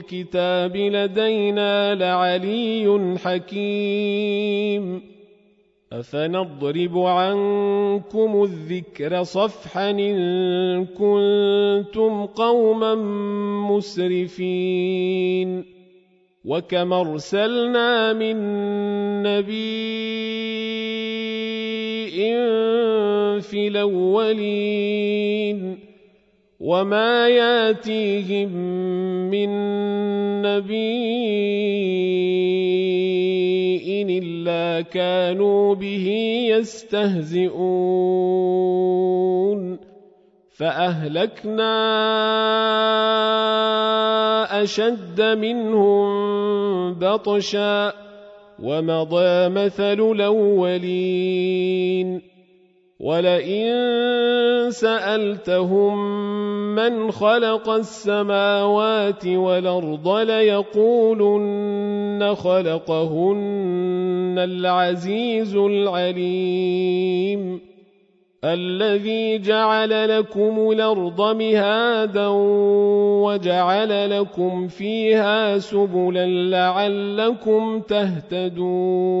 الكتاب لدينا لعلي حكيم. أفنضرب عنكم الذكر صفحا إن كنتم قوما مسرفين. وكم أرسلنا من نبي في الأولين. وما ياتيهم من نبي إلا كانوا به يستهزئون فأهلكنا أشد منهم بطشا ومضى مثل الأولين ولئن سألتهم من خلق السماوات والأرض ليقولن خلقهن العزيز العليم الذي جعل لكم الأرض مهادا وجعل لكم فيها سبلا لعلكم تهتدون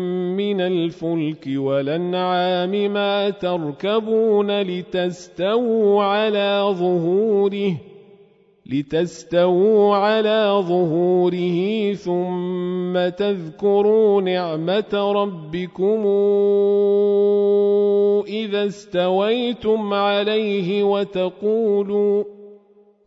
من الفلك والأنعام ما تركبون لتستووا على ظهوره لتستووا على ظهوره ثم تذكروا نعمة ربكم إذا استويتم عليه وتقولوا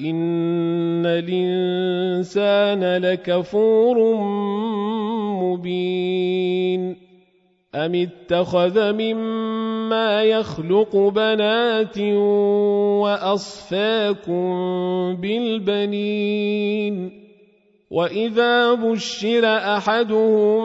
إن الإنسان لكفور مبين أم اتخذ مما يخلق بنات وأصفاكم بالبنين وإذا بشر أحدهم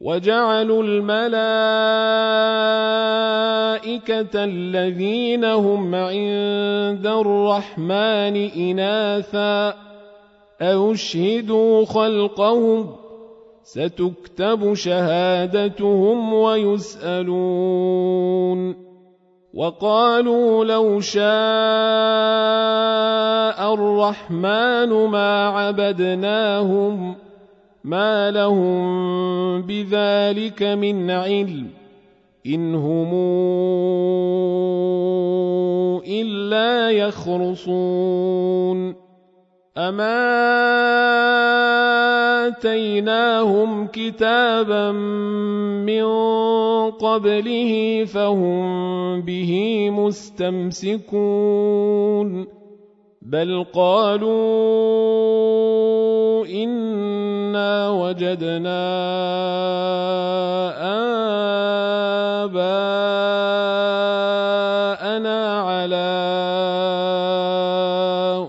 وجعلوا الملائكة الذين هم عند الرحمن إناثا أشهدوا خلقهم ستكتب شهادتهم ويسألون وقالوا لو شاء الرحمن ما عبدناهم ۖ ما لهم بذلك من علم إن هم إلا يخرصون أما آتيناهم كتابا من قبله فهم به مستمسكون بل قالوا إنا وجدنا آباءنا على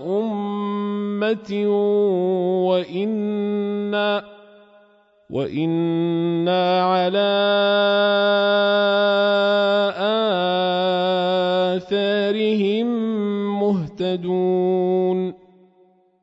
أمة وإنا وإنا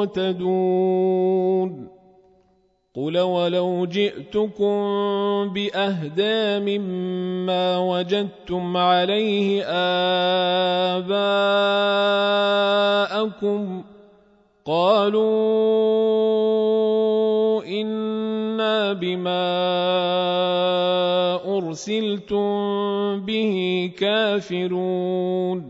مقتدون قل ولو جئتكم باهدى مما وجدتم عليه اباءكم قالوا أنا بما ارسلتم به كافرون.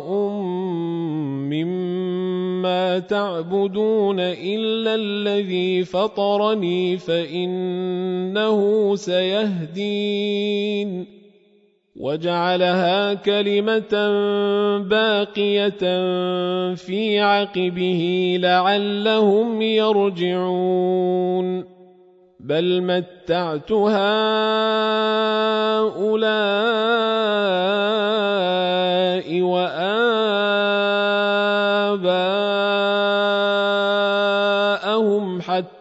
تعبدون إلا الذي فطرني فإنه سيهدين. وجعلها كلمة باقية في عقبه لعلهم يرجعون. بل متعت هؤلاء وآباءهم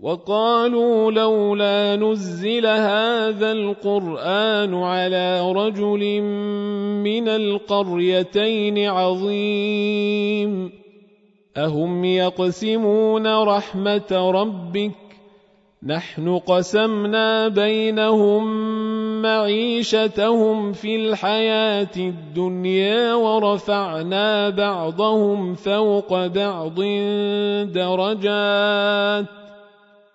وقالوا لولا نزل هذا القرآن على رجل من القريتين عظيم. أهم يقسمون رحمة ربك؟ نحن قسمنا بينهم معيشتهم في الحياة الدنيا ورفعنا بعضهم فوق بعض درجات.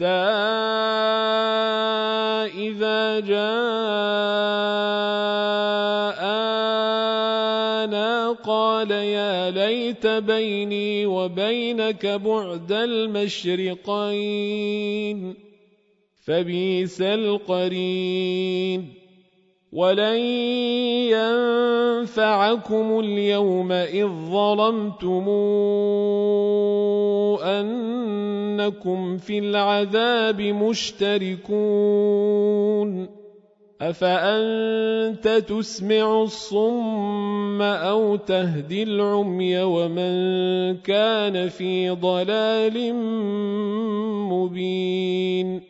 حتى إذا جاءنا قال يا ليت بيني وبينك بعد المشرقين فبئس القرين ولن ينفعكم اليوم إذ ظلمتم أنكم في العذاب مشتركون أفأنت تسمع الصم أو تهدي العمي ومن كان في ضلال مبين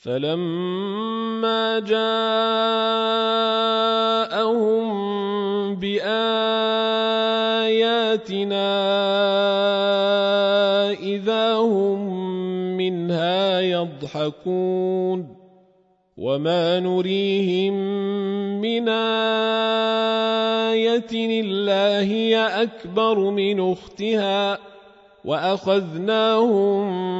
فلما جاءهم بآياتنا إذا هم منها يضحكون وما نريهم من آية إلا هي أكبر من أختها وأخذناهم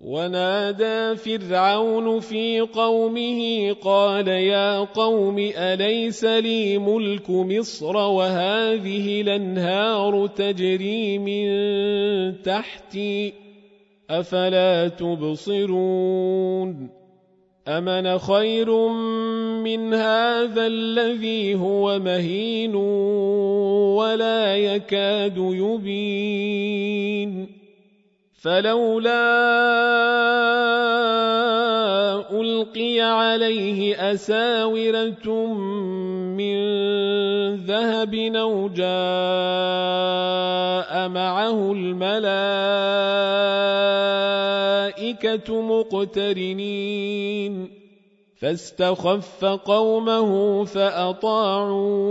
ونادى فرعون في قومه قال يا قوم أليس لي ملك مصر وهذه الأنهار تجري من تحتي أفلا تبصرون أمن خير من هذا الذي هو مهين ولا يكاد يبين فلولا ألقي عليه أساورة من ذهب أو جاء معه الملائكة مقترنين فاستخف قومه فأطاعوه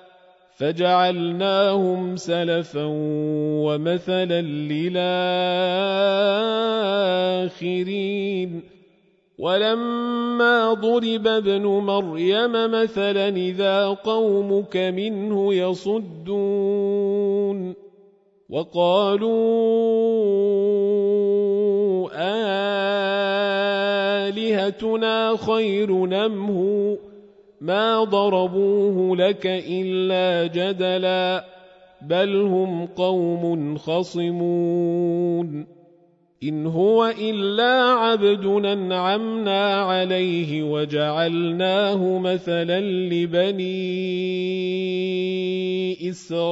فجعلناهم سلفا ومثلا للآخرين. ولما ضرب ابن مريم مثلا إذا قومك منه يصدون. وقالوا آلهتنا خير نمه ما ضربوه لك إلا جدلا بل هم قوم خصمون إن هو إلا عبد أنعمنا عليه وجعلناه مثلا لبني إسرائيل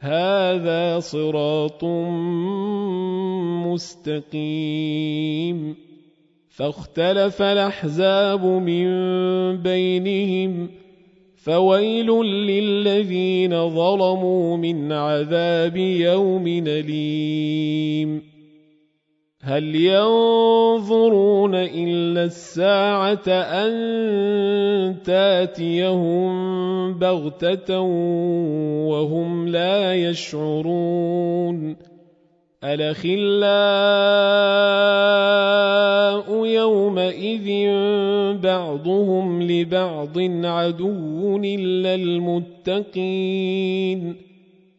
هذا صراط مستقيم. فاختلف الأحزاب من بينهم فويل للذين ظلموا من عذاب يوم أليم. هل ينظرون إلا الساعة أن تأتيهم بغتة وهم لا يشعرون؟ الأخلاء يومئذ بعضهم لبعض عدو إلا المتقين.